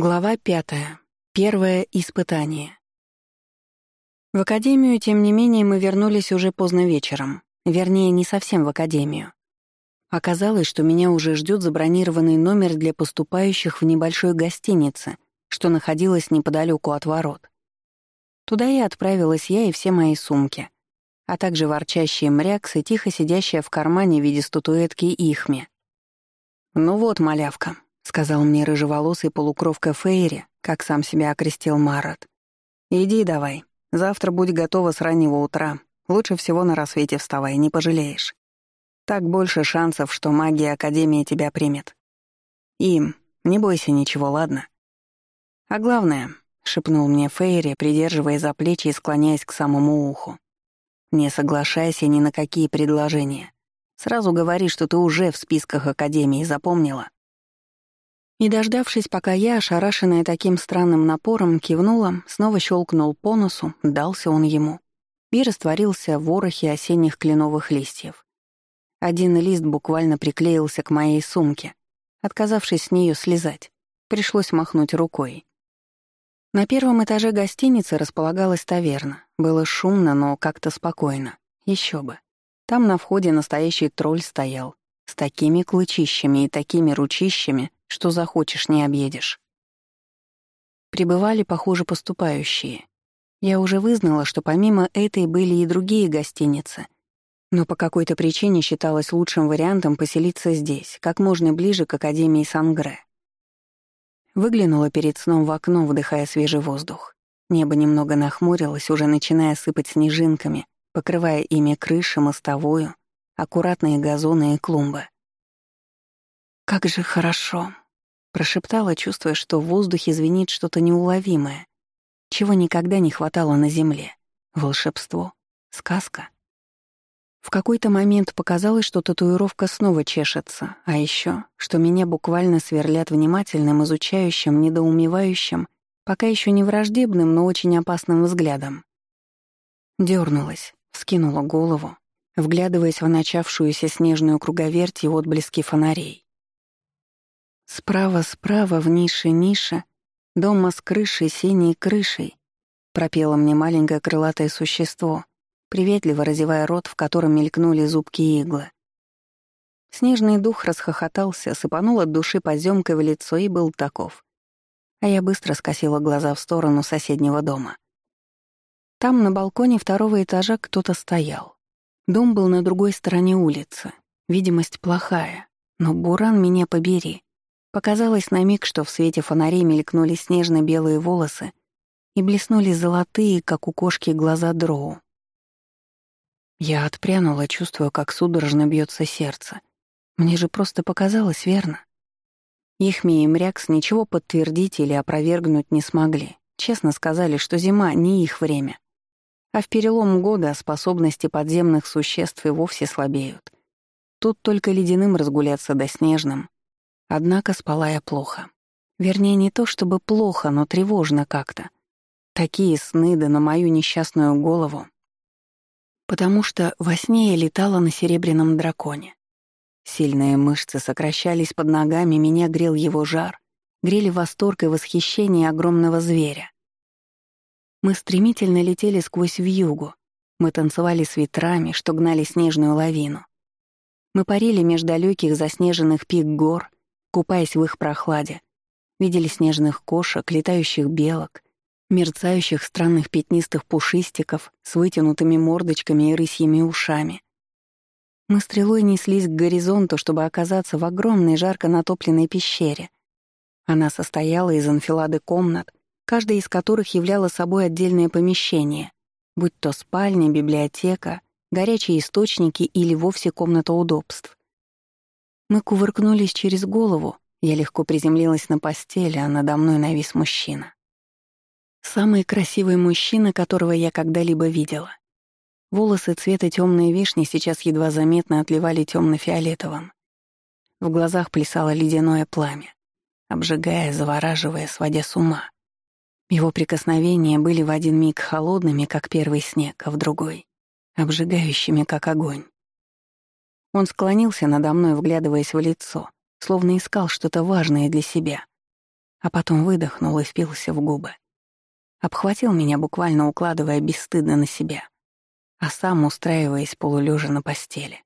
Глава пятая. Первое испытание. В академию, тем не менее, мы вернулись уже поздно вечером. Вернее, не совсем в академию. Оказалось, что меня уже ждет забронированный номер для поступающих в небольшой гостинице, что находилась неподалеку от ворот. Туда и отправилась я и все мои сумки, а также ворчащие мряксы, тихо сидящая в кармане в виде статуэтки Ихме. «Ну вот, малявка, сказал мне рыжеволосый полукровка Фейри, как сам себя окрестил Марат. «Иди давай. Завтра будь готова с раннего утра. Лучше всего на рассвете вставай, не пожалеешь. Так больше шансов, что магия Академии тебя примет. Им, не бойся ничего, ладно? А главное, — шепнул мне Фейри, придерживая за плечи и склоняясь к самому уху. «Не соглашайся ни на какие предложения. Сразу говори, что ты уже в списках Академии, запомнила?» Не дождавшись, пока я, ошарашенная таким странным напором, кивнула, снова щелкнул по носу, дался он ему, и растворился в ворохе осенних кленовых листьев. Один лист буквально приклеился к моей сумке, отказавшись с нее слезать. Пришлось махнуть рукой. На первом этаже гостиницы располагалась таверна. Было шумно, но как-то спокойно. Еще бы. Там на входе настоящий тролль стоял, с такими клычищами и такими ручищами, что захочешь, не объедешь. Прибывали, похоже, поступающие. Я уже вызнала, что помимо этой были и другие гостиницы, но по какой-то причине считалось лучшим вариантом поселиться здесь, как можно ближе к Академии Сангре. Выглянула перед сном в окно, вдыхая свежий воздух. Небо немного нахмурилось, уже начиная сыпать снежинками, покрывая ими крыши, мостовую, аккуратные газоны и клумбы. «Как же хорошо!» — прошептала, чувствуя, что в воздухе звенит что-то неуловимое, чего никогда не хватало на земле. Волшебство. Сказка. В какой-то момент показалось, что татуировка снова чешется, а еще, что меня буквально сверлят внимательным, изучающим, недоумевающим, пока еще не враждебным, но очень опасным взглядом. Дёрнулась, вскинула голову, вглядываясь в начавшуюся снежную круговерть и отблески фонарей. Справа-справа в нише-нише, дома с крышей, синей крышей, пропело мне маленькое крылатое существо, приветливо разевая рот, в котором мелькнули зубки иглы. Снежный дух расхохотался, сыпанул от души поземкой в лицо и был таков. А я быстро скосила глаза в сторону соседнего дома. Там, на балконе второго этажа, кто-то стоял. Дом был на другой стороне улицы. Видимость плохая, но буран меня побери. Показалось на миг, что в свете фонарей мелькнули снежно-белые волосы и блеснули золотые, как у кошки, глаза дроу. Я отпрянула, чувствуя, как судорожно бьется сердце. Мне же просто показалось, верно? Ихми и Мрякс ничего подтвердить или опровергнуть не смогли. Честно сказали, что зима — не их время. А в перелом года способности подземных существ и вовсе слабеют. Тут только ледяным разгуляться до снежным, Однако спала я плохо. Вернее, не то чтобы плохо, но тревожно как-то. Такие сны да на мою несчастную голову. Потому что во сне я летала на серебряном драконе. Сильные мышцы сокращались под ногами, меня грел его жар, грели восторг и восхищение огромного зверя. Мы стремительно летели сквозь вьюгу, мы танцевали с ветрами, что гнали снежную лавину. Мы парили между далеких заснеженных пик гор — купаясь в их прохладе. Видели снежных кошек, летающих белок, мерцающих странных пятнистых пушистиков с вытянутыми мордочками и рысьими ушами. Мы стрелой неслись к горизонту, чтобы оказаться в огромной жарко натопленной пещере. Она состояла из анфилады комнат, каждая из которых являла собой отдельное помещение, будь то спальня, библиотека, горячие источники или вовсе комната удобств. Мы кувыркнулись через голову, я легко приземлилась на постели, а надо мной навис мужчина. Самый красивый мужчина, которого я когда-либо видела. Волосы цвета темной вишни сейчас едва заметно отливали темно-фиолетовым. В глазах плясало ледяное пламя, обжигая, завораживая, сводя с ума. Его прикосновения были в один миг холодными, как первый снег, а в другой — обжигающими, как огонь. Он склонился надо мной, вглядываясь в лицо, словно искал что-то важное для себя. а потом выдохнул и впился в губы. Обхватил меня, буквально укладывая бесстыдно на себя, а сам устраиваясь полулежа на постели.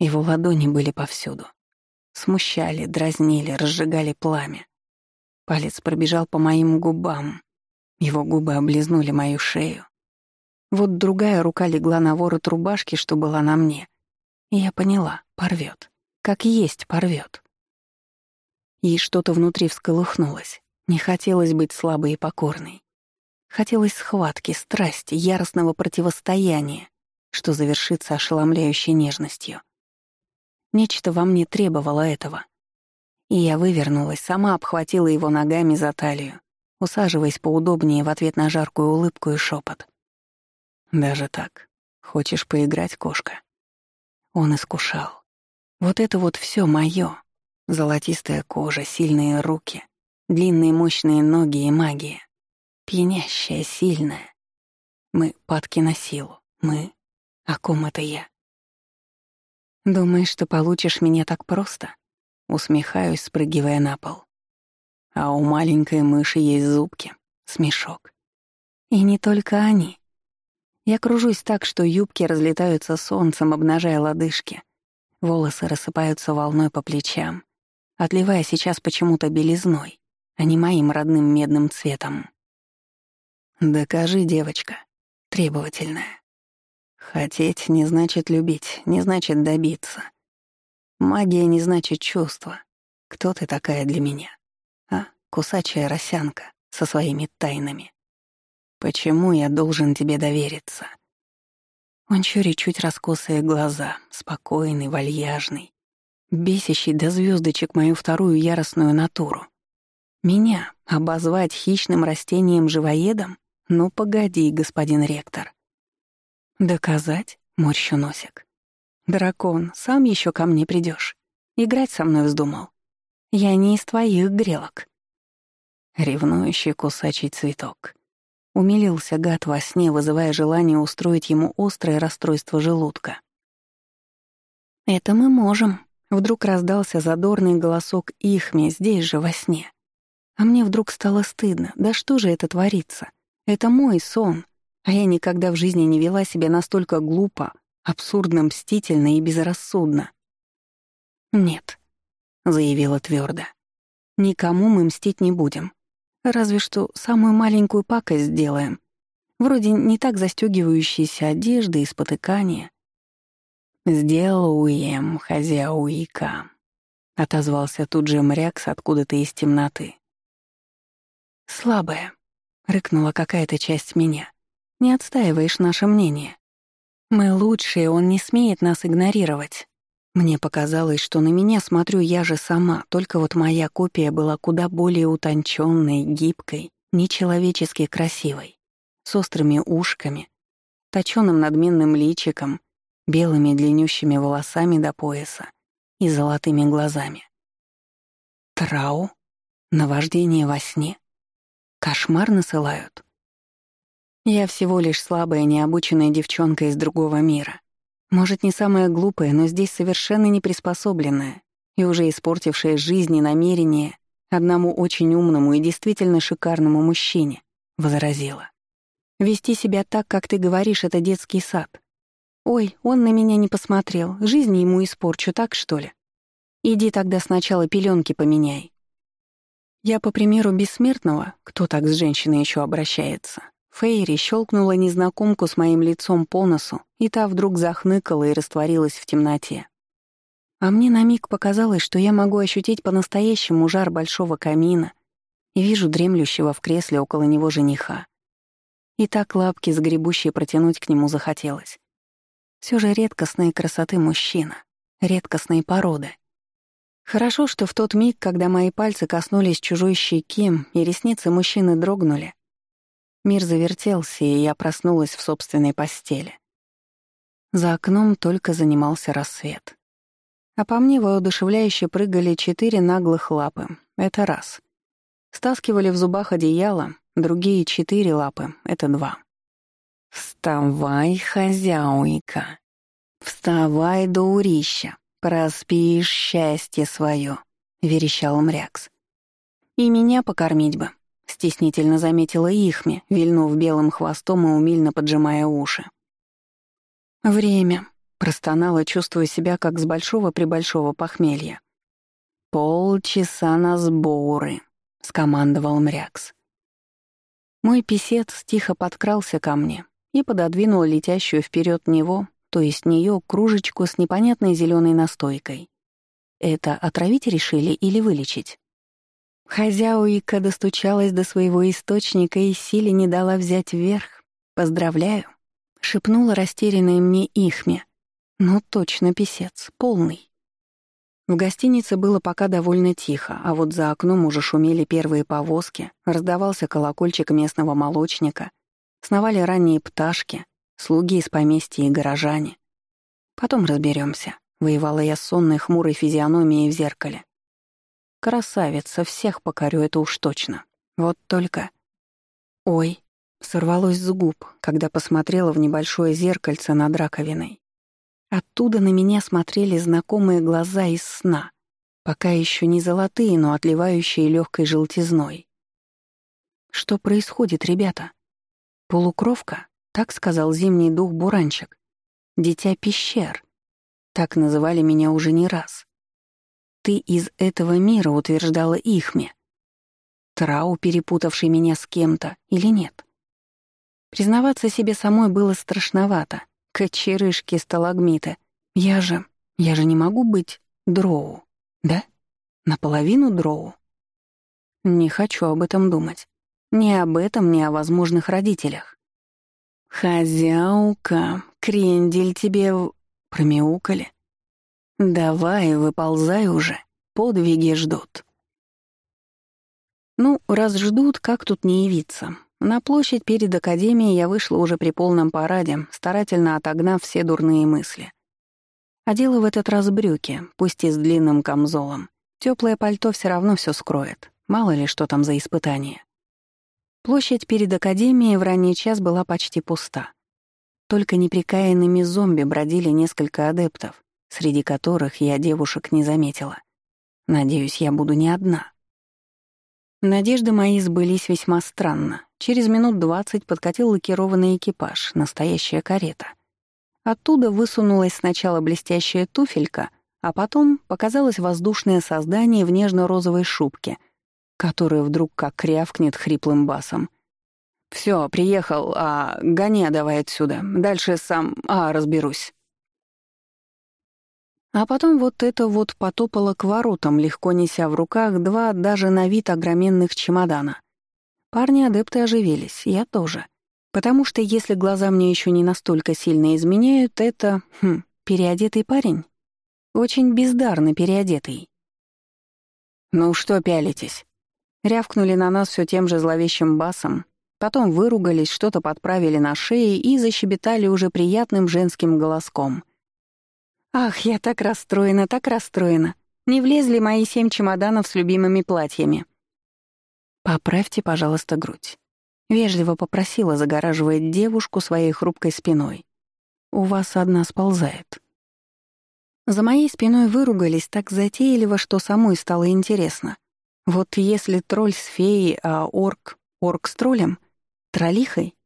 Его ладони были повсюду. Смущали, дразнили, разжигали пламя. Палец пробежал по моим губам. Его губы облизнули мою шею. Вот другая рука легла на ворот рубашки, что была на мне. Я поняла, порвет. Как есть порвет. И что-то внутри всколыхнулось. Не хотелось быть слабой и покорной. Хотелось схватки, страсти, яростного противостояния, что завершится ошеломляющей нежностью. Нечто во мне требовало этого. И я вывернулась, сама обхватила его ногами за талию, усаживаясь поудобнее в ответ на жаркую улыбку и шепот. «Даже так? Хочешь поиграть, кошка?» Он искушал. Вот это вот все моё, Золотистая кожа, сильные руки, длинные мощные ноги и магия. Пьянящая, сильная. Мы падки на силу. Мы? О ком это я? Думаешь, что получишь меня так просто? Усмехаюсь, спрыгивая на пол. А у маленькой мыши есть зубки. Смешок. И не только они. Я кружусь так, что юбки разлетаются солнцем, обнажая лодыжки. Волосы рассыпаются волной по плечам отливая сейчас почему-то белизной, а не моим родным медным цветом. «Докажи, девочка», требовательная. Хотеть не значит любить, не значит добиться. Магия не значит чувство. Кто ты такая для меня? А, кусачая росянка со своими тайнами. Почему я должен тебе довериться? Он чури чуть раскосые глаза, спокойный, вальяжный, бесящий до звездочек мою вторую яростную натуру. Меня обозвать хищным растением-живоедом? Ну, погоди, господин ректор. Доказать? Морщу носик. Дракон, сам еще ко мне придешь. Играть со мной вздумал. Я не из твоих грелок. Ревнующий кусачий цветок. Умилился гад во сне, вызывая желание устроить ему острое расстройство желудка. «Это мы можем», Вдруг раздался задорный голосок Ихми здесь же, во сне. А мне вдруг стало стыдно. Да что же это творится? Это мой сон. А я никогда в жизни не вела себя настолько глупо, абсурдно, мстительно и безрассудно. «Нет», — заявила твердо. «Никому мы мстить не будем. Разве что самую маленькую пакость сделаем. Вроде не так застегивающиеся одежды и спотыкания, «Сделуем, хозяуика», — отозвался тут же мрякс откуда-то из темноты. «Слабая», — рыкнула какая-то часть меня. «Не отстаиваешь наше мнение. Мы лучшие, он не смеет нас игнорировать». Мне показалось, что на меня смотрю я же сама, только вот моя копия была куда более утонченной, гибкой, нечеловечески красивой, с острыми ушками, точёным надменным личиком белыми длиннющими волосами до пояса и золотыми глазами. Трау? Наваждение во сне? Кошмар насылают? Я всего лишь слабая, необученная девчонка из другого мира. Может, не самая глупая, но здесь совершенно не приспособленная и уже испортившая жизнь и намерение одному очень умному и действительно шикарному мужчине, — возразила. «Вести себя так, как ты говоришь, — это детский сад. «Ой, он на меня не посмотрел. Жизнь ему испорчу, так что ли? Иди тогда сначала пеленки поменяй». Я, по примеру бессмертного, кто так с женщиной еще обращается, Фейри щелкнула незнакомку с моим лицом по носу, и та вдруг захныкала и растворилась в темноте. А мне на миг показалось, что я могу ощутить по-настоящему жар большого камина и вижу дремлющего в кресле около него жениха. И так лапки сгребущие протянуть к нему захотелось. Все же редкостной красоты мужчина, редкостной породы. Хорошо, что в тот миг, когда мои пальцы коснулись чужой щеки и ресницы мужчины дрогнули, мир завертелся, и я проснулась в собственной постели. За окном только занимался рассвет. А по мне воодушевляюще прыгали четыре наглых лапы. Это раз. Стаскивали в зубах одеяло, другие четыре лапы — это два. «Вставай, хозяйка! Вставай, дурища! Проспишь счастье свое!» — верещал Мрякс. И меня покормить бы, стеснительно заметила Ихме, вильнув белым хвостом и умильно поджимая уши. Время, простонала, чувствуя себя как с большого-пребольшого похмелья. «Полчаса на сборы», — скомандовал Мрякс. Мой писец тихо подкрался ко мне и пододвинул летящую вперед него, то есть нее, кружечку с непонятной зеленой настойкой. Это отравить решили или вылечить? Хозяуика достучалась до своего источника и силе не дала взять вверх. «Поздравляю», — шепнула растерянная мне Ихме. «Ну точно писец, полный». В гостинице было пока довольно тихо, а вот за окном уже шумели первые повозки, раздавался колокольчик местного молочника, сновали ранние пташки, слуги из поместья и горожане. Потом разберемся. воевала я с сонной хмурой физиономией в зеркале. Красавица, всех покорю, это уж точно. Вот только... Ой, сорвалось с губ, когда посмотрела в небольшое зеркальце над раковиной. Оттуда на меня смотрели знакомые глаза из сна, пока еще не золотые, но отливающие легкой желтизной. Что происходит, ребята? Полукровка? Так сказал зимний дух Буранчик. Дитя пещер. Так называли меня уже не раз. Ты из этого мира утверждала Ихме. Трау, перепутавший меня с кем-то, или нет? Признаваться себе самой было страшновато — Кочерышки, сталагмиты. Я же... Я же не могу быть дроу, да? Наполовину дроу. Не хочу об этом думать. Ни об этом, ни о возможных родителях. «Хозяука, крендель тебе...» — промяукали. «Давай, выползай уже, подвиги ждут». Ну, раз ждут, как тут не явиться? На площадь перед академией я вышла уже при полном параде, старательно отогнав все дурные мысли. Одела в этот раз брюки, пусть и с длинным камзолом. Теплое пальто все равно все скроет. Мало ли, что там за испытание. Площадь перед академией в ранний час была почти пуста. Только неприкаянными зомби бродили несколько адептов, среди которых я девушек не заметила. Надеюсь, я буду не одна. Надежды мои сбылись весьма странно. Через минут двадцать подкатил лакированный экипаж, настоящая карета. Оттуда высунулась сначала блестящая туфелька, а потом показалось воздушное создание в нежно-розовой шубке, которое вдруг как крявкнет хриплым басом. «Всё, приехал, а гони давай отсюда. Дальше сам, а, разберусь». А потом вот это вот потопало к воротам, легко неся в руках два даже на вид огроменных чемодана. Парни-адепты оживились, я тоже. Потому что если глаза мне еще не настолько сильно изменяют, это, хм, переодетый парень. Очень бездарно переодетый. «Ну что пялитесь?» Рявкнули на нас все тем же зловещим басом, потом выругались, что-то подправили на шее и защебетали уже приятным женским голоском — Ах, я так расстроена, так расстроена. Не влезли мои семь чемоданов с любимыми платьями. Поправьте, пожалуйста, грудь. Вежливо попросила, загораживая девушку своей хрупкой спиной. У вас одна сползает. За моей спиной выругались так затейливо, что самой стало интересно. Вот если тролль с феей, а орк — орк с троллем, троллихой,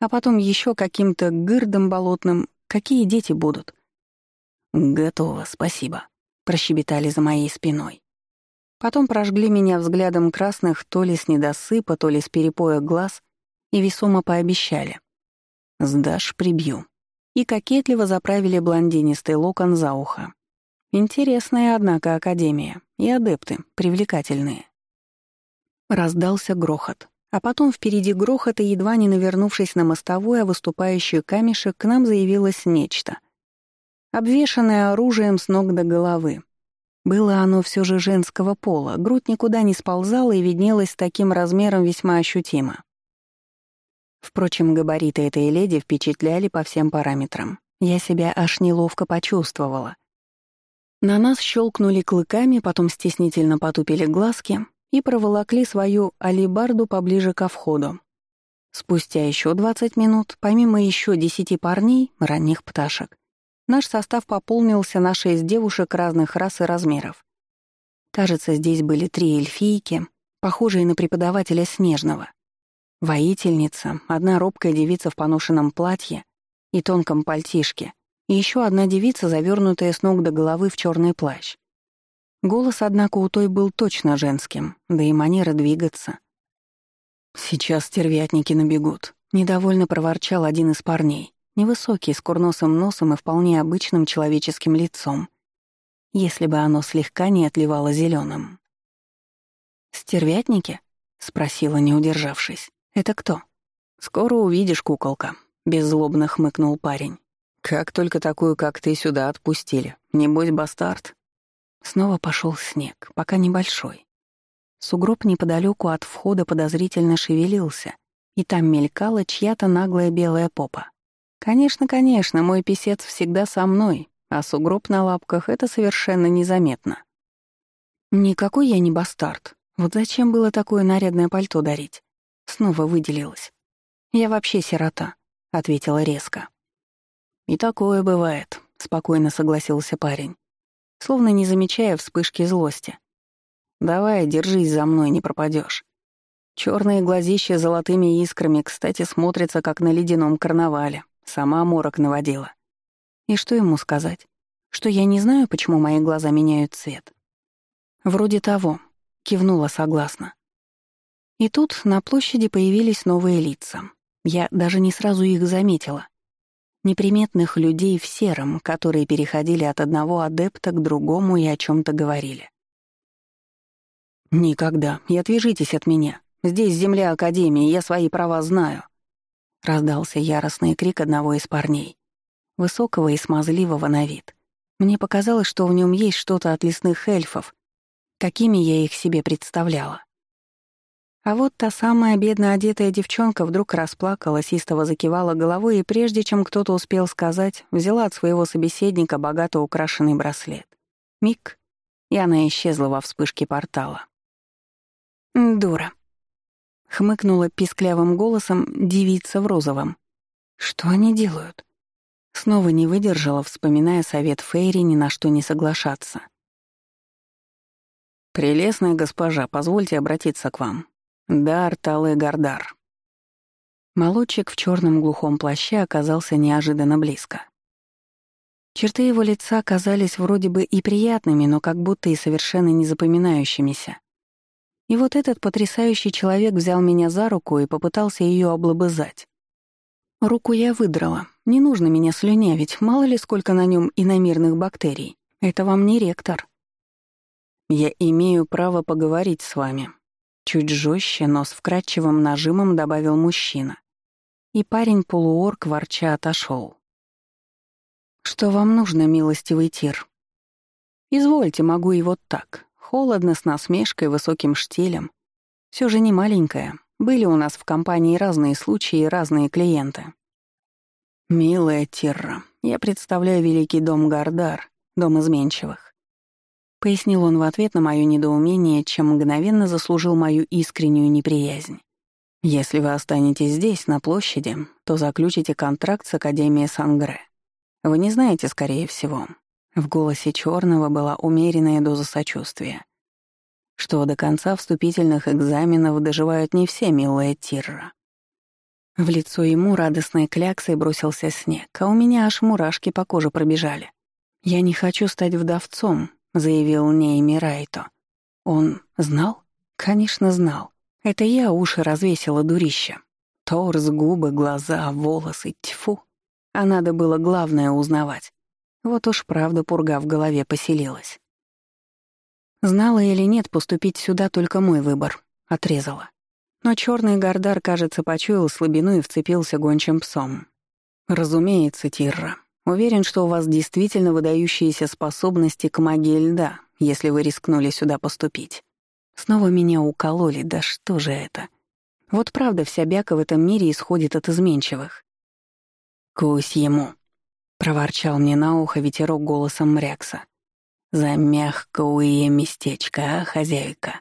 а потом еще каким-то гырдом болотным, какие дети будут? «Готово, спасибо», — прощебетали за моей спиной. Потом прожгли меня взглядом красных то ли с недосыпа, то ли с перепоя глаз и весомо пообещали. «Сдашь — прибью». И кокетливо заправили блондинистый локон за ухо. Интересная, однако, академия. И адепты, привлекательные. Раздался грохот. А потом впереди грохота, едва не навернувшись на мостовую, а выступающий камешек, к нам заявилось нечто обвешанное оружием с ног до головы. Было оно все же женского пола, грудь никуда не сползала и виднелась с таким размером весьма ощутимо. Впрочем, габариты этой леди впечатляли по всем параметрам. Я себя аж неловко почувствовала. На нас щелкнули клыками, потом стеснительно потупили глазки и проволокли свою алибарду поближе ко входу. Спустя еще 20 минут, помимо еще десяти парней, ранних пташек, Наш состав пополнился на шесть девушек разных рас и размеров. Кажется, здесь были три эльфийки, похожие на преподавателя Снежного. Воительница, одна робкая девица в поношенном платье и тонком пальтишке, и еще одна девица, завернутая с ног до головы в черный плащ. Голос, однако, у той был точно женским, да и манера двигаться. «Сейчас стервятники набегут», — недовольно проворчал один из парней, невысокий, с курносым носом и вполне обычным человеческим лицом, если бы оно слегка не отливало зеленым. «Стервятники?» — спросила, не удержавшись. «Это кто?» «Скоро увидишь, куколка», — беззлобно хмыкнул парень. «Как только такую, как ты, сюда отпустили. Небось, бастард». Снова пошел снег, пока небольшой. Сугроб неподалеку от входа подозрительно шевелился, и там мелькала чья-то наглая белая попа. Конечно, конечно, мой писец всегда со мной, а сугроб на лапках — это совершенно незаметно. Никакой я не бастард. Вот зачем было такое нарядное пальто дарить? Снова выделилась. «Я вообще сирота», — ответила резко. «И такое бывает», — спокойно согласился парень, словно не замечая вспышки злости. «Давай, держись за мной, не пропадешь. Черные глазища золотыми искрами, кстати, смотрятся, как на ледяном карнавале. Сама морок наводила. И что ему сказать? Что я не знаю, почему мои глаза меняют цвет? Вроде того. Кивнула согласно. И тут на площади появились новые лица. Я даже не сразу их заметила. Неприметных людей в сером, которые переходили от одного адепта к другому и о чем то говорили. «Никогда. И отвяжитесь от меня. Здесь земля Академии, я свои права знаю». Раздался яростный крик одного из парней. Высокого и смазливого на вид. Мне показалось, что в нем есть что-то от лесных эльфов, какими я их себе представляла. А вот та самая бедно одетая девчонка вдруг расплакалась, истово закивала головой и прежде чем кто-то успел сказать, взяла от своего собеседника богато украшенный браслет. Миг, и она исчезла во вспышке портала. «Дура», — хмыкнула писклявым голосом девица в розовом. «Что они делают?» Снова не выдержала, вспоминая совет Фейри ни на что не соглашаться. «Прелестная госпожа, позвольте обратиться к вам», Дар Талы Гардар. Молодчик в черном глухом плаще оказался неожиданно близко. Черты его лица казались вроде бы и приятными, но как будто и совершенно незапоминающимися. И вот этот потрясающий человек взял меня за руку и попытался ее облобызать. Руку я выдрала. Не нужно меня слюнявить, мало ли сколько на нем иномирных бактерий. Это вам не ректор. Я имею право поговорить с вами, Чуть жестче, но с вкрадчивым нажимом добавил мужчина. И парень-полуорк ворча отошел. «Что вам нужно, милостивый тир?» «Извольте, могу и вот так. Холодно, с насмешкой, высоким штилем. Все же не маленькая. Были у нас в компании разные случаи и разные клиенты». «Милая Тирра, я представляю Великий дом Гардар, дом изменчивых. Пояснил он в ответ на мое недоумение, чем мгновенно заслужил мою искреннюю неприязнь. «Если вы останетесь здесь, на площади, то заключите контракт с Академией Сангре. Вы не знаете, скорее всего». В голосе черного была умеренная доза сочувствия. Что до конца вступительных экзаменов доживают не все, милая Тирра. В лицо ему радостной кляксой бросился снег, а у меня аж мурашки по коже пробежали. Я не хочу стать вдовцом, заявил Нейми Райто. Он знал? Конечно, знал. Это я уши развесила дурища. Торс, губы, глаза, волосы, тьфу. А надо было главное узнавать. Вот уж правда пурга в голове поселилась. Знала или нет, поступить сюда только мой выбор. Отрезала. Но черный Гордар, кажется, почуял слабину и вцепился гончим псом. Разумеется, Тирра. Уверен, что у вас действительно выдающиеся способности к магии льда, если вы рискнули сюда поступить. Снова меня укололи, да что же это? Вот правда, вся бяка в этом мире исходит от изменчивых. «Кусь ему», — проворчал мне на ухо ветерок голосом Мрякса. «За мягкое местечко, а, хозяйка?»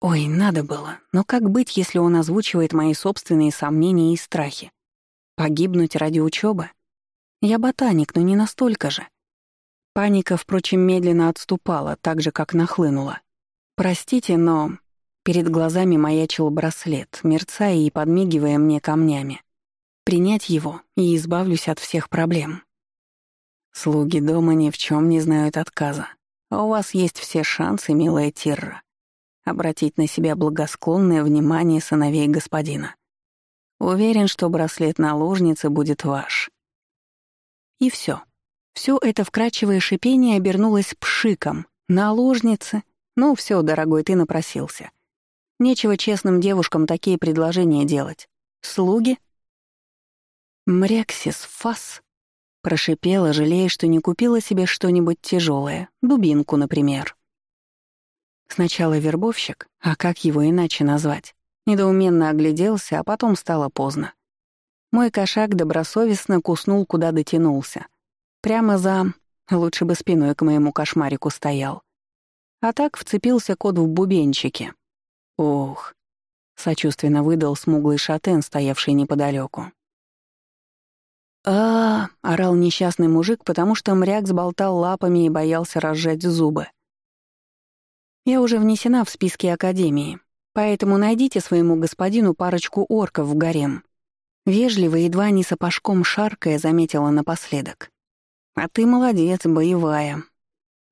Ой, надо было. Но как быть, если он озвучивает мои собственные сомнения и страхи? Погибнуть ради учебы? Я ботаник, но не настолько же. Паника, впрочем, медленно отступала, так же, как нахлынула. Простите, но Перед глазами маячил браслет, мерцая и подмигивая мне камнями. Принять его и избавлюсь от всех проблем. Слуги дома ни в чем не знают отказа. А у вас есть все шансы, милая Тирра, обратить на себя благосклонное внимание сыновей господина. Уверен, что браслет наложницы будет ваш. И все. Все это вкрадчивое шипение обернулось пшиком. Наложницы? Ну все, дорогой, ты напросился. Нечего честным девушкам такие предложения делать. Слуги? Мрексис фас. Прошипела, жалея, что не купила себе что-нибудь тяжелое, дубинку, например. Сначала вербовщик, а как его иначе назвать? Недоуменно огляделся, а потом стало поздно. Мой кошак добросовестно куснул, куда дотянулся. Прямо за... Лучше бы спиной к моему кошмарику стоял. А так вцепился кот в бубенчике. Ох, сочувственно выдал смуглый шатен, стоявший неподалеку. А, орал несчастный мужик, потому что мряк сболтал лапами и боялся разжать зубы. «Я уже внесена в списки Академии, поэтому найдите своему господину парочку орков в гарем». Вежливо, едва не сапожком шаркая, заметила напоследок. «А ты молодец, боевая.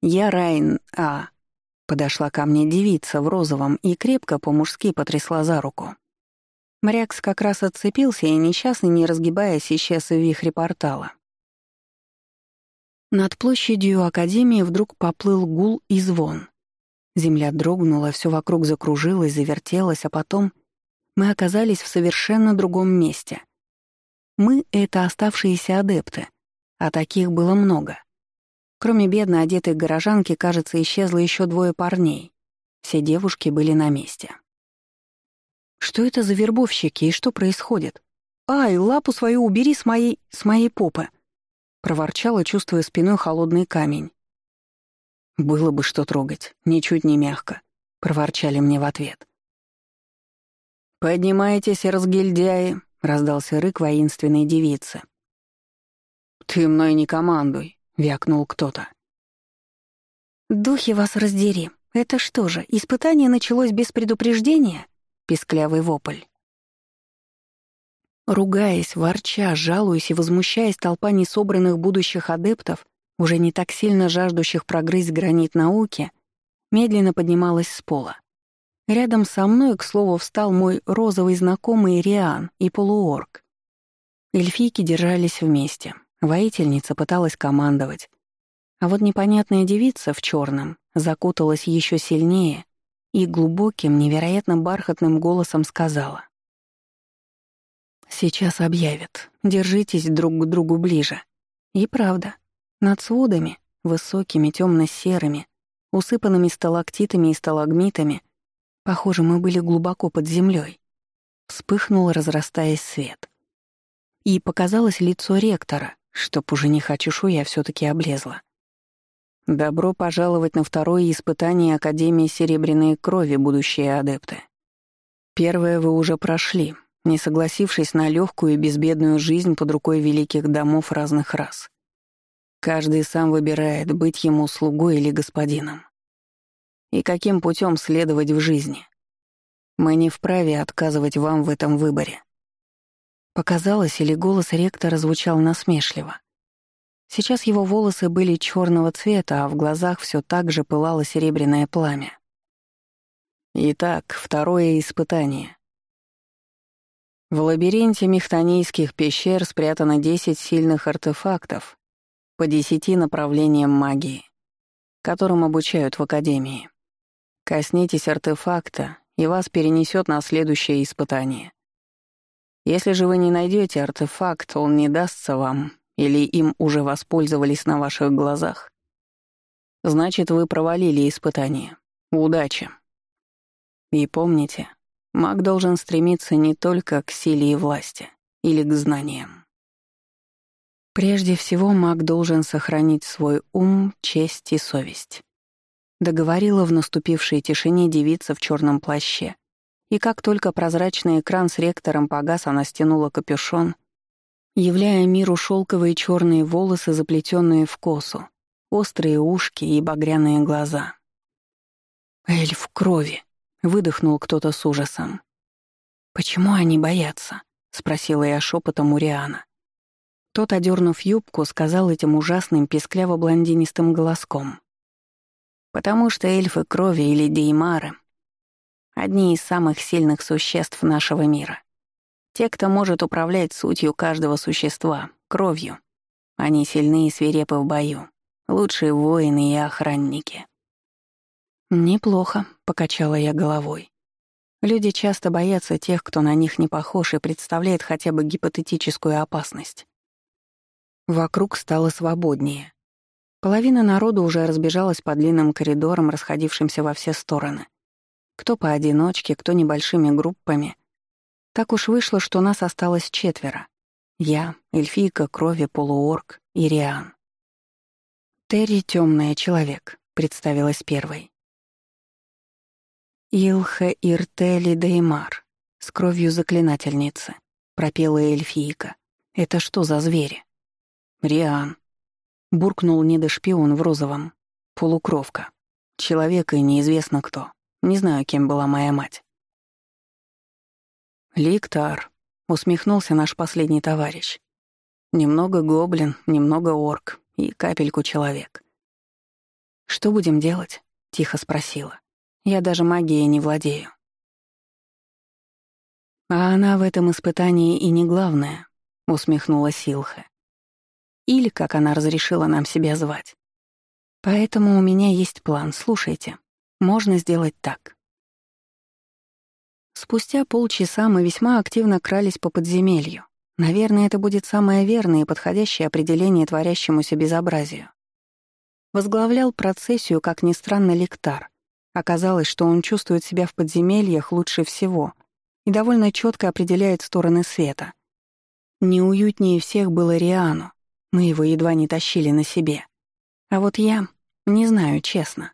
Я Райн А. Подошла ко мне девица в розовом и крепко по-мужски потрясла за руку. Мрякс как раз отцепился и, несчастный, не разгибаясь, исчез в вихре портала. Над площадью Академии вдруг поплыл гул и звон. Земля дрогнула, все вокруг закружилось, завертелось, а потом мы оказались в совершенно другом месте. Мы — это оставшиеся адепты, а таких было много. Кроме бедно одетой горожанки, кажется, исчезло еще двое парней. Все девушки были на месте. Что это за вербовщики и что происходит? «Ай, лапу свою убери с моей... с моей попы!» Проворчала, чувствуя спиной холодный камень. «Было бы что трогать, ничуть не мягко», — проворчали мне в ответ. «Поднимайтесь, разгильдяи!» — раздался рык воинственной девицы. «Ты мной не командуй», вякнул кто-то. «Духи вас раздери. Это что же, испытание началось без предупреждения?» — писклявый вопль. Ругаясь, ворча, жалуясь и возмущаясь, толпа несобранных будущих адептов, уже не так сильно жаждущих прогрызть гранит науки, медленно поднималась с пола. Рядом со мной, к слову, встал мой розовый знакомый Риан и полуорг. Эльфийки держались вместе, Воительница пыталась командовать. А вот непонятная девица в черном закуталась еще сильнее и глубоким, невероятно бархатным голосом сказала. «Сейчас объявят. Держитесь друг к другу ближе». И правда, над сводами, высокими, темно-серыми, усыпанными сталактитами и сталагмитами, похоже, мы были глубоко под землей, вспыхнул, разрастаясь свет. И показалось лицо ректора, Чтоб уже не хочу, я все таки облезла. Добро пожаловать на второе испытание Академии Серебряной Крови, будущие адепты. Первое вы уже прошли, не согласившись на легкую и безбедную жизнь под рукой великих домов разных рас. Каждый сам выбирает, быть ему слугой или господином. И каким путем следовать в жизни. Мы не вправе отказывать вам в этом выборе. Показалось, или голос ректора звучал насмешливо. Сейчас его волосы были черного цвета, а в глазах все так же пылало серебряное пламя. Итак, второе испытание. В лабиринте мехтонийских пещер спрятано 10 сильных артефактов по 10 направлениям магии, которым обучают в Академии. Коснитесь артефакта, и вас перенесет на следующее испытание. Если же вы не найдете артефакт, он не дастся вам, или им уже воспользовались на ваших глазах, значит, вы провалили испытание. Удачи. И помните, маг должен стремиться не только к силе и власти, или к знаниям. Прежде всего, маг должен сохранить свой ум, честь и совесть. Договорила в наступившей тишине девица в черном плаще, и как только прозрачный экран с ректором погас, она стянула капюшон, являя миру шелковые черные волосы, заплетенные в косу, острые ушки и багряные глаза. «Эльф крови!» выдохнул кто-то с ужасом. «Почему они боятся?» — спросила я шепотом у Риана. Тот, одернув юбку, сказал этим ужасным пескляво-блондинистым голоском. «Потому что эльфы крови или деймары — одни из самых сильных существ нашего мира. Те, кто может управлять сутью каждого существа, кровью. Они сильны и свирепы в бою, лучшие воины и охранники». «Неплохо», — покачала я головой. Люди часто боятся тех, кто на них не похож и представляет хотя бы гипотетическую опасность. Вокруг стало свободнее. Половина народа уже разбежалась по длинным коридорам, расходившимся во все стороны. Кто поодиночке, кто небольшими группами. Так уж вышло, что нас осталось четверо. Я, эльфийка крови, полуорг и Риан. «Терри — темный человек», — представилась первой. «Илха Иртели Деймар, с кровью заклинательницы», — пропела эльфийка. «Это что за звери?» «Риан», — буркнул недошпион в розовом. «Полукровка. Человек и неизвестно кто. Не знаю, кем была моя мать». «Ликтар», — усмехнулся наш последний товарищ. «Немного гоблин, немного орк и капельку человек». «Что будем делать?» — тихо спросила. Я даже магией не владею. А она в этом испытании и не главная, усмехнулась Силха. Или, как она разрешила нам себя звать. Поэтому у меня есть план, слушайте. Можно сделать так. Спустя полчаса мы весьма активно крались по подземелью. Наверное, это будет самое верное и подходящее определение творящемуся безобразию. Возглавлял процессию, как ни странно, лектар, Оказалось, что он чувствует себя в подземельях лучше всего и довольно четко определяет стороны света. Неуютнее всех было Риану, мы его едва не тащили на себе. А вот я не знаю, честно.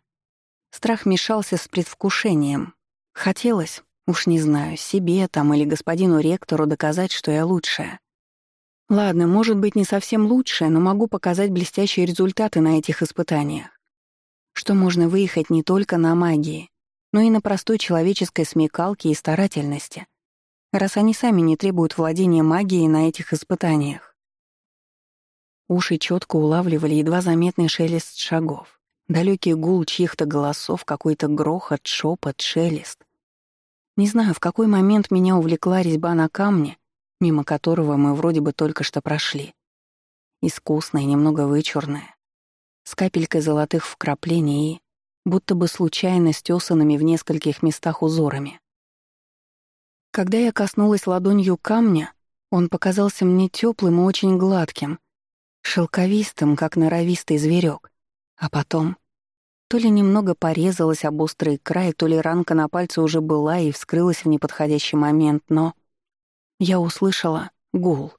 Страх мешался с предвкушением. Хотелось, уж не знаю, себе там или господину ректору доказать, что я лучшая. Ладно, может быть, не совсем лучшая, но могу показать блестящие результаты на этих испытаниях что можно выехать не только на магии, но и на простой человеческой смекалке и старательности, раз они сами не требуют владения магией на этих испытаниях. Уши четко улавливали едва заметный шелест шагов, далекий гул чьих-то голосов, какой-то грохот, шепот, шелест. Не знаю, в какой момент меня увлекла резьба на камне, мимо которого мы вроде бы только что прошли. Искусная, немного вычурная, с капелькой золотых вкраплений и, будто бы случайно стесанными в нескольких местах узорами. Когда я коснулась ладонью камня, он показался мне теплым и очень гладким, шелковистым, как норовистый зверек, а потом то ли немного порезалась об острый край, то ли ранка на пальце уже была и вскрылась в неподходящий момент, но я услышала гул.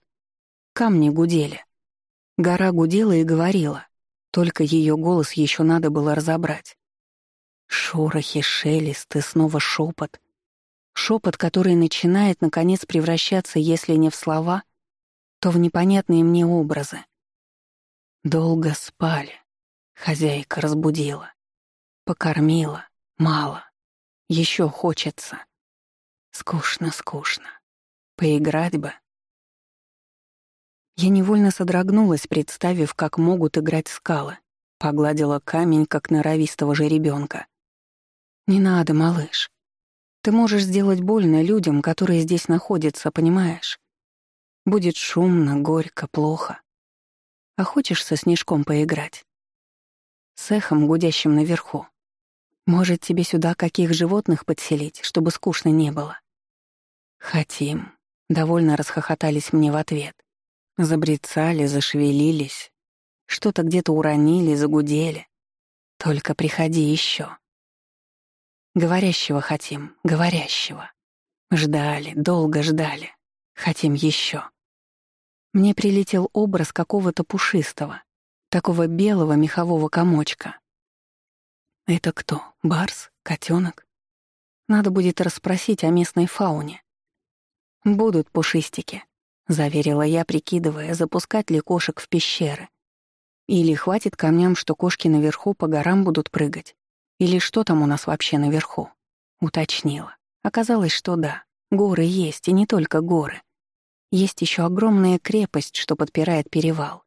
Камни гудели. Гора гудела и говорила. Только ее голос еще надо было разобрать. Шорохи, шелест и снова шепот. Шепот, который начинает, наконец, превращаться, если не в слова, то в непонятные мне образы. Долго спали. Хозяйка разбудила. Покормила. Мало. Еще хочется. Скучно, скучно. Поиграть бы. Я невольно содрогнулась, представив, как могут играть скалы. Погладила камень, как норовистого жеребенка. «Не надо, малыш. Ты можешь сделать больно людям, которые здесь находятся, понимаешь? Будет шумно, горько, плохо. А хочешь со снежком поиграть? С эхом, гудящим наверху. Может, тебе сюда каких животных подселить, чтобы скучно не было?» «Хотим», — довольно расхохотались мне в ответ. Забрицали, зашевелились, что-то где-то уронили, загудели. Только приходи еще. Говорящего хотим, говорящего. Ждали, долго ждали. Хотим еще. Мне прилетел образ какого-то пушистого, такого белого мехового комочка. Это кто? Барс? Котенок? Надо будет расспросить о местной фауне. Будут пушистики. — заверила я, прикидывая, запускать ли кошек в пещеры. Или хватит камням, что кошки наверху по горам будут прыгать. Или что там у нас вообще наверху? Уточнила. Оказалось, что да, горы есть, и не только горы. Есть еще огромная крепость, что подпирает перевал.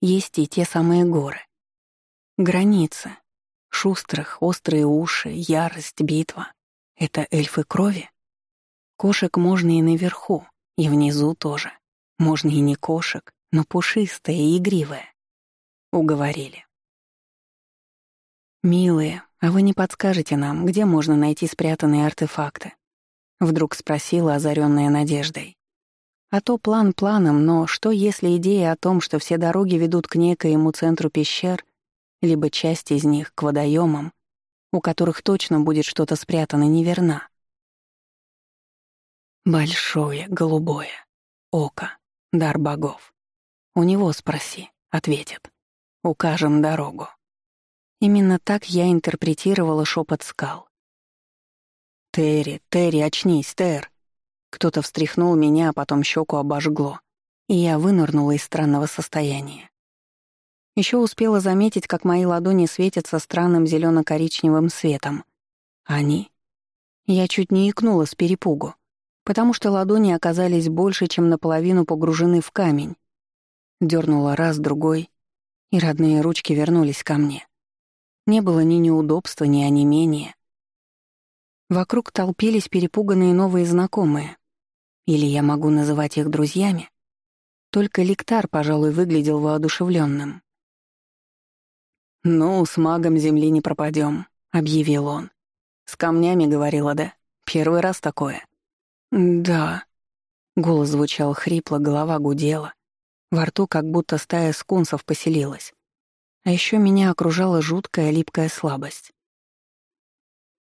Есть и те самые горы. Границы. Шустрых, острые уши, ярость, битва. Это эльфы крови? Кошек можно и наверху, и внизу тоже. Можно и не кошек, но пушистая и игривая. Уговорили. «Милые, а вы не подскажете нам, где можно найти спрятанные артефакты?» Вдруг спросила, озаренная надеждой. А то план планом, но что если идея о том, что все дороги ведут к некоему центру пещер, либо часть из них к водоемам, у которых точно будет что-то спрятано, неверна? Большое, голубое. Око. Дар богов. У него спроси, ответит. Укажем дорогу. Именно так я интерпретировала шепот скал. «Терри, Терри, очнись, Тер!» Кто-то встряхнул меня, а потом щеку обожгло, и я вынырнула из странного состояния. Еще успела заметить, как мои ладони светятся странным зелено коричневым светом. Они? Я чуть не икнула с перепугу потому что ладони оказались больше, чем наполовину погружены в камень. Дёрнула раз, другой, и родные ручки вернулись ко мне. Не было ни неудобства, ни онемения. Вокруг толпились перепуганные новые знакомые. Или я могу называть их друзьями? Только лектар, пожалуй, выглядел воодушевленным. «Ну, с магом земли не пропадем, объявил он. «С камнями, — говорила, да? Первый раз такое». «Да». Голос звучал хрипло, голова гудела. Во рту как будто стая скунсов поселилась. А еще меня окружала жуткая липкая слабость.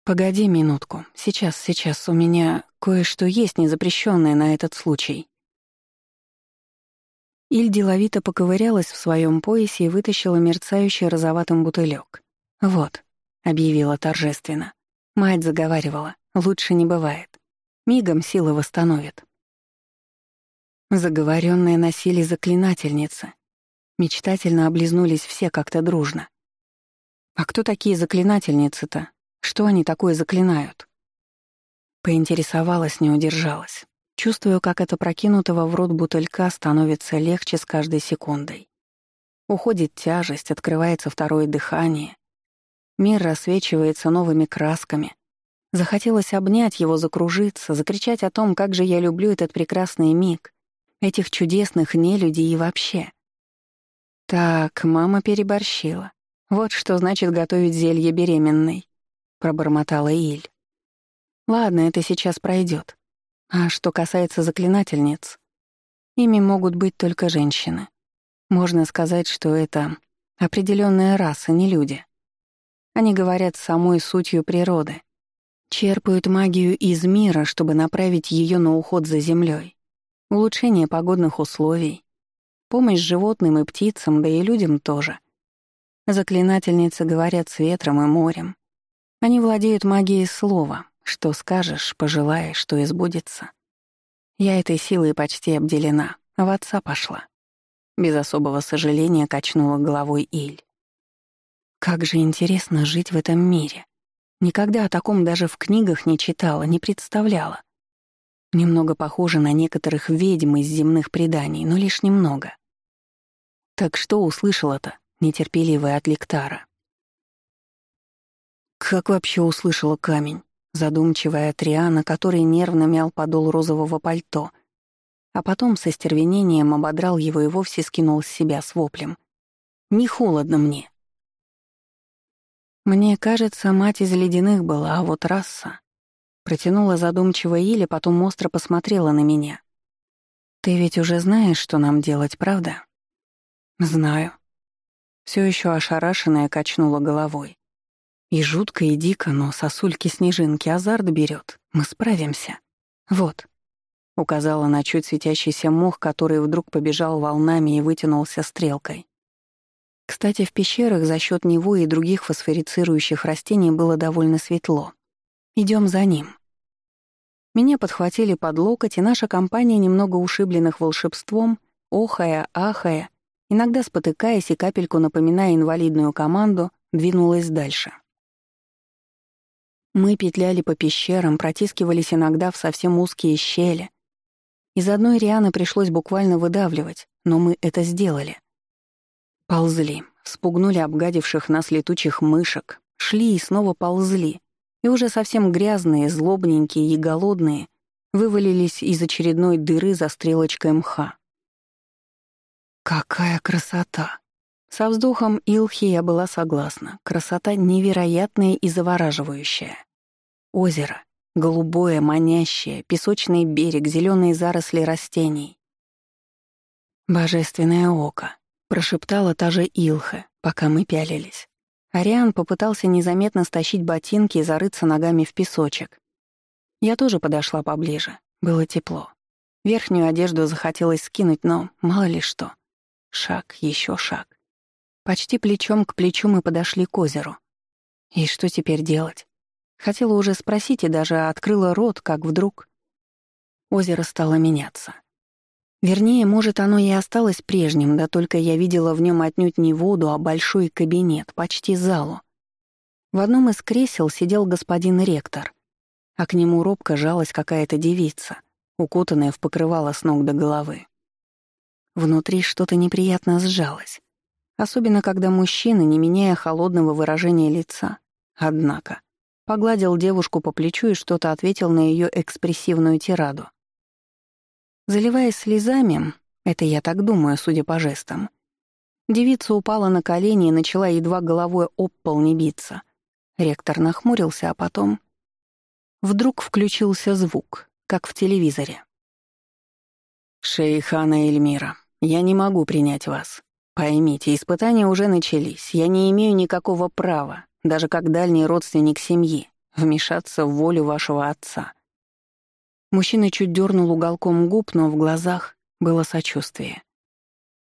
«Погоди минутку. Сейчас, сейчас. У меня кое-что есть незапрещенное на этот случай». Иль деловито поковырялась в своем поясе и вытащила мерцающий розоватым бутылек. «Вот», — объявила торжественно. Мать заговаривала, лучше не бывает. Мигом силы восстановит. Заговоренные носили заклинательницы. Мечтательно облизнулись все как-то дружно. А кто такие заклинательницы-то? Что они такое заклинают? Поинтересовалась, не удержалась. Чувствую, как это прокинутого в рот бутылька становится легче с каждой секундой. Уходит тяжесть, открывается второе дыхание. Мир рассвечивается новыми красками, Захотелось обнять его, закружиться, закричать о том, как же я люблю этот прекрасный миг, этих чудесных нелюдей и вообще. Так, мама переборщила. Вот что значит готовить зелье беременной, пробормотала Иль. Ладно, это сейчас пройдет. А что касается заклинательниц, ими могут быть только женщины. Можно сказать, что это определенная раса, не люди. Они говорят самой сутью природы — Черпают магию из мира, чтобы направить ее на уход за землей, улучшение погодных условий, помощь животным и птицам, да и людям тоже. Заклинательницы говорят с ветром и морем. Они владеют магией слова. Что скажешь, пожелаешь, что избудется. Я этой силой почти обделена, в отца пошла. Без особого сожаления качнула головой Иль. Как же интересно жить в этом мире. Никогда о таком даже в книгах не читала, не представляла. Немного похоже на некоторых ведьм из земных преданий, но лишь немного. Так что услышала-то, нетерпеливая от лектара? Как вообще услышала камень? Задумчивая Триана, который нервно мял подол розового пальто, а потом со стервенением ободрал его и вовсе скинул с себя с воплем. «Не холодно мне. Мне кажется, мать из ледяных была, а вот раса. Протянула задумчиво Иля, потом остро посмотрела на меня. «Ты ведь уже знаешь, что нам делать, правда?» «Знаю». Все еще ошарашенная качнула головой. И жутко, и дико, но сосульки-снежинки азарт берет. Мы справимся. Вот. Указала на чуть светящийся мох, который вдруг побежал волнами и вытянулся стрелкой. Кстати, в пещерах за счет него и других фосфорицирующих растений было довольно светло. Идем за ним. Меня подхватили под локоть, и наша компания, немного ушибленных волшебством, охая, ахая, иногда спотыкаясь и капельку напоминая инвалидную команду, двинулась дальше. Мы петляли по пещерам, протискивались иногда в совсем узкие щели. Из одной Рианы пришлось буквально выдавливать, но мы это сделали. Ползли, спугнули обгадивших нас летучих мышек, шли и снова ползли, и уже совсем грязные, злобненькие и голодные вывалились из очередной дыры за стрелочкой мха. Какая красота! Со вздохом Илхи я была согласна. Красота невероятная и завораживающая. Озеро. Голубое, манящее, песочный берег, зеленые заросли растений. «Божественное око», — прошептала та же Илха, пока мы пялились. Ариан попытался незаметно стащить ботинки и зарыться ногами в песочек. Я тоже подошла поближе. Было тепло. Верхнюю одежду захотелось скинуть, но мало ли что. Шаг, еще шаг. Почти плечом к плечу мы подошли к озеру. И что теперь делать? Хотела уже спросить и даже открыла рот, как вдруг... Озеро стало меняться. Вернее, может, оно и осталось прежним, да только я видела в нем отнюдь не воду, а большой кабинет, почти залу. В одном из кресел сидел господин ректор, а к нему робко жалась какая-то девица, укутанная в покрывало с ног до головы. Внутри что-то неприятно сжалось. Особенно, когда мужчина, не меняя холодного выражения лица, однако, погладил девушку по плечу и что-то ответил на ее экспрессивную тираду. Заливаясь слезами, это я так думаю, судя по жестам, девица упала на колени и начала едва головой об пол не биться. Ректор нахмурился, а потом... Вдруг включился звук, как в телевизоре. «Шейхана Эльмира, я не могу принять вас. Поймите, испытания уже начались. Я не имею никакого права, даже как дальний родственник семьи, вмешаться в волю вашего отца. Мужчина чуть дернул уголком губ, но в глазах было сочувствие.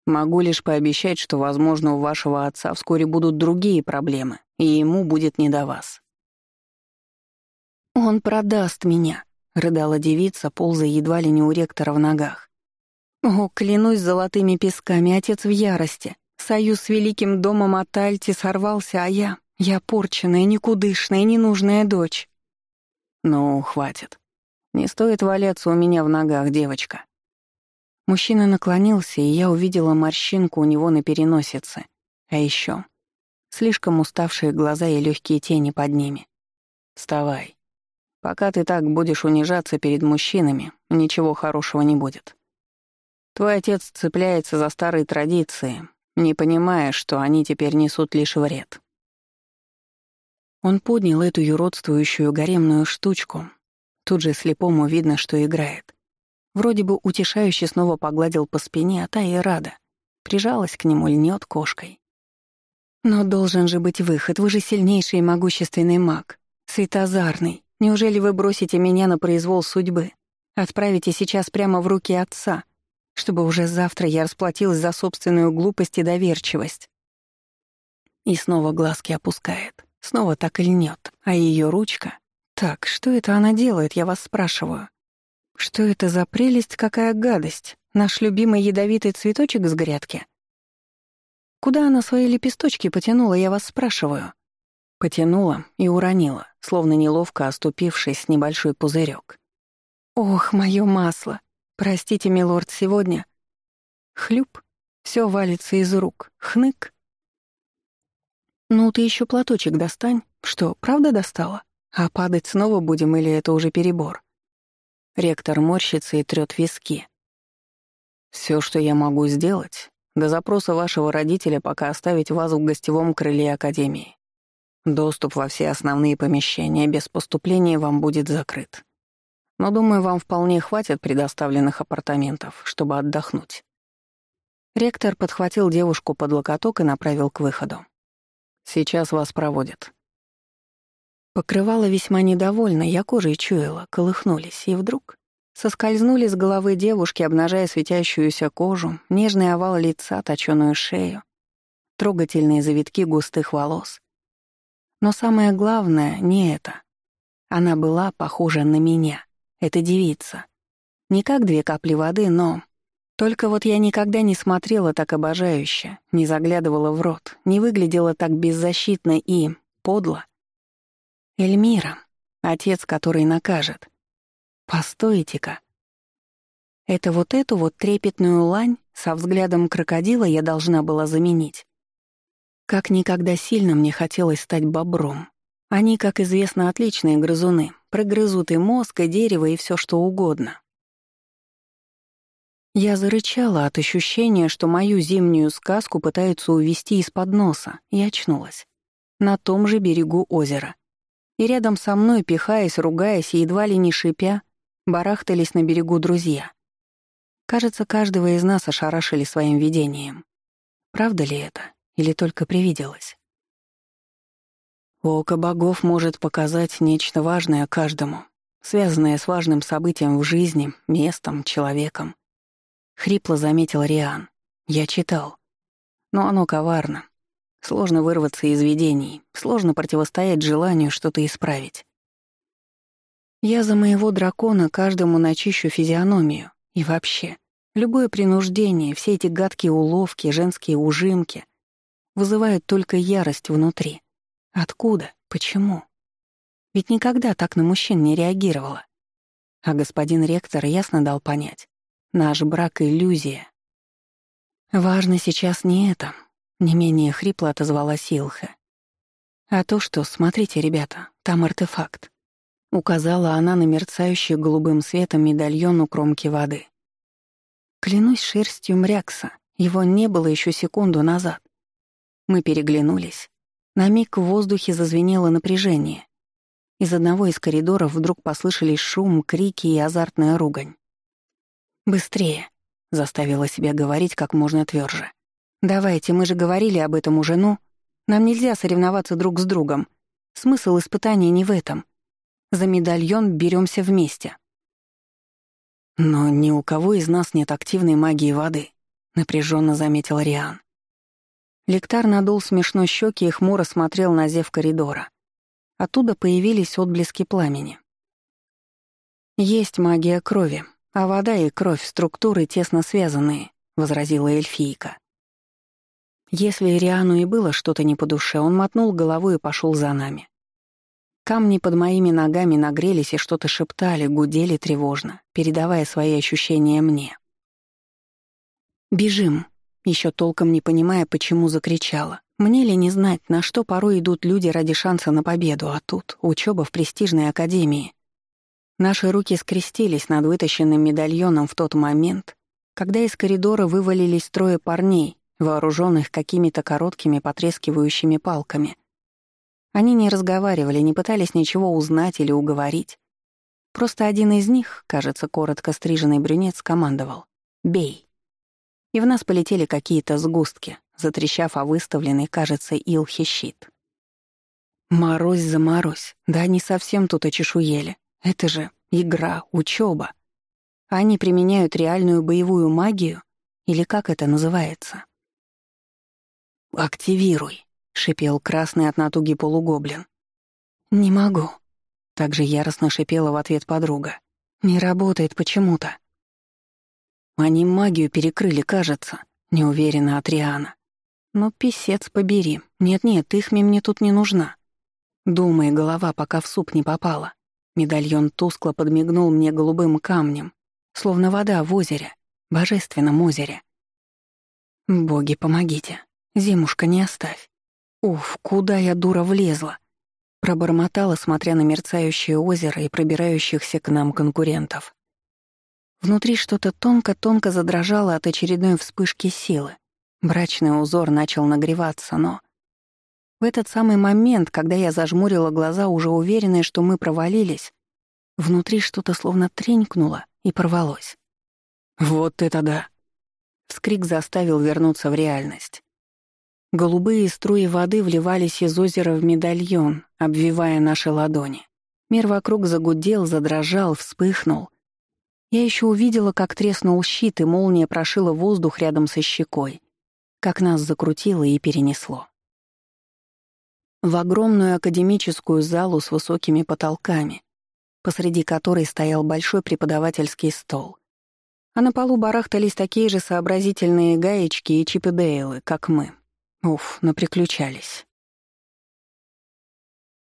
Могу лишь пообещать, что, возможно, у вашего отца вскоре будут другие проблемы, и ему будет не до вас. «Он продаст меня», — рыдала девица, ползая едва ли не у ректора в ногах. О, клянусь золотыми песками, отец в ярости. Союз с великим домом Атальти сорвался, а я... Я порченная, никудышная, ненужная дочь. Ну, хватит. Не стоит валяться у меня в ногах, девочка. Мужчина наклонился, и я увидела морщинку у него на переносице. А еще слишком уставшие глаза и легкие тени под ними. Вставай. Пока ты так будешь унижаться перед мужчинами, ничего хорошего не будет. Твой отец цепляется за старые традиции, не понимая, что они теперь несут лишь вред. Он поднял эту юродствующую гаремную штучку. Тут же слепому видно, что играет. Вроде бы утешающе снова погладил по спине, а та и рада. Прижалась к нему, льнет кошкой. «Но должен же быть выход, вы же сильнейший и могущественный маг. Светозарный. Неужели вы бросите меня на произвол судьбы? Отправите сейчас прямо в руки отца, чтобы уже завтра я расплатилась за собственную глупость и доверчивость. И снова глазки опускает, снова так и льнет, а ее ручка... Так, что это она делает, я вас спрашиваю? Что это за прелесть, какая гадость? Наш любимый ядовитый цветочек с грядки? Куда она свои лепесточки потянула, я вас спрашиваю? Потянула и уронила, словно неловко оступившись небольшой пузырек. Ох, мое масло! «Простите, милорд, сегодня...» Хлюп, все валится из рук. Хнык. «Ну, ты еще платочек достань. Что, правда достала? А падать снова будем или это уже перебор?» Ректор морщится и трёт виски. Все, что я могу сделать, до запроса вашего родителя пока оставить вас в гостевом крыле Академии. Доступ во все основные помещения без поступления вам будет закрыт. Но, думаю, вам вполне хватит предоставленных апартаментов, чтобы отдохнуть». Ректор подхватил девушку под локоток и направил к выходу. «Сейчас вас проводят». Покрывало весьма недовольно, я кожей чуяла, колыхнулись, и вдруг соскользнули с головы девушки, обнажая светящуюся кожу, нежный овал лица, точёную шею, трогательные завитки густых волос. Но самое главное — не это. Она была похожа на меня. Эта девица. Не как две капли воды, но... Только вот я никогда не смотрела так обожающе, не заглядывала в рот, не выглядела так беззащитно и... подло. «Эльмира», Отец, который накажет. Постойте-ка. Это вот эту вот трепетную лань со взглядом крокодила я должна была заменить. Как никогда сильно мне хотелось стать бобром. Они, как известно, отличные грызуны, прогрызут и мозг, и дерево, и все что угодно. Я зарычала от ощущения, что мою зимнюю сказку пытаются увести из-под носа, и очнулась. На том же берегу озера. И рядом со мной, пихаясь, ругаясь и едва ли не шипя, барахтались на берегу друзья. Кажется, каждого из нас ошарашили своим видением. Правда ли это? Или только привиделось? Око богов может показать нечто важное каждому, связанное с важным событием в жизни, местом, человеком. Хрипло заметил Риан. Я читал. Но оно коварно. Сложно вырваться из видений, сложно противостоять желанию что-то исправить. Я за моего дракона каждому начищу физиономию. И вообще, любое принуждение, все эти гадкие уловки, женские ужимки вызывают только ярость внутри. Откуда? Почему? Ведь никогда так на мужчин не реагировала. А господин ректор ясно дал понять. Наш брак — иллюзия. Важно сейчас не это, не менее хрипло отозвалась Илха. А то, что, смотрите, ребята, там артефакт. Указала она на мерцающий голубым светом медальон у кромки воды. Клянусь шерстью мрякса, его не было еще секунду назад. Мы переглянулись. На миг в воздухе зазвенело напряжение. Из одного из коридоров вдруг послышались шум, крики и азартная ругань. «Быстрее», — заставила себя говорить как можно тверже. «Давайте, мы же говорили об этом уже, ну. Нам нельзя соревноваться друг с другом. Смысл испытания не в этом. За медальон беремся вместе». «Но ни у кого из нас нет активной магии воды», — напряженно заметил Риан. Лектар надул смешно щеки и хмуро смотрел на зев коридора. Оттуда появились отблески пламени. «Есть магия крови», «А вода и кровь — структуры тесно связанные», — возразила эльфийка. Если Риану и было что-то не по душе, он мотнул головой и пошел за нами. Камни под моими ногами нагрелись и что-то шептали, гудели тревожно, передавая свои ощущения мне. «Бежим!» Еще толком не понимая, почему закричала. Мне ли не знать, на что порой идут люди ради шанса на победу, а тут учеба в престижной академии. Наши руки скрестились над вытащенным медальоном в тот момент, когда из коридора вывалились трое парней, вооруженных какими-то короткими потрескивающими палками. Они не разговаривали, не пытались ничего узнать или уговорить. Просто один из них, кажется, коротко стриженный брюнет, скомандовал «Бей». И в нас полетели какие-то сгустки, затрещав о выставленный, кажется, Илхи щит. Морозь за морозь, да они совсем тут очешуели. Это же игра, учеба. Они применяют реальную боевую магию, или как это называется? «Активируй», — шипел красный от натуги полугоблин. «Не могу», — также яростно шипела в ответ подруга. «Не работает почему-то». «Они магию перекрыли, кажется», — неуверенно от Риана. «Но писец побери. Нет-нет, их мне тут не нужна. Думай, голова пока в суп не попала. Медальон тускло подмигнул мне голубым камнем, словно вода в озере, божественном озере. «Боги, помогите! Зимушка, не оставь! Уф, куда я, дура, влезла!» Пробормотала, смотря на мерцающее озеро и пробирающихся к нам конкурентов. Внутри что-то тонко-тонко задрожало от очередной вспышки силы. Брачный узор начал нагреваться, но... В этот самый момент, когда я зажмурила глаза, уже уверенная, что мы провалились, внутри что-то словно тренькнуло и порвалось. «Вот это да!» Вскрик заставил вернуться в реальность. Голубые струи воды вливались из озера в медальон, обвивая наши ладони. Мир вокруг загудел, задрожал, вспыхнул. Я еще увидела, как треснул щит, и молния прошила воздух рядом со щекой, как нас закрутило и перенесло в огромную академическую залу с высокими потолками, посреди которой стоял большой преподавательский стол. А на полу барахтались такие же сообразительные гаечки и чипы Дейлы, как мы. Уф, наприключались.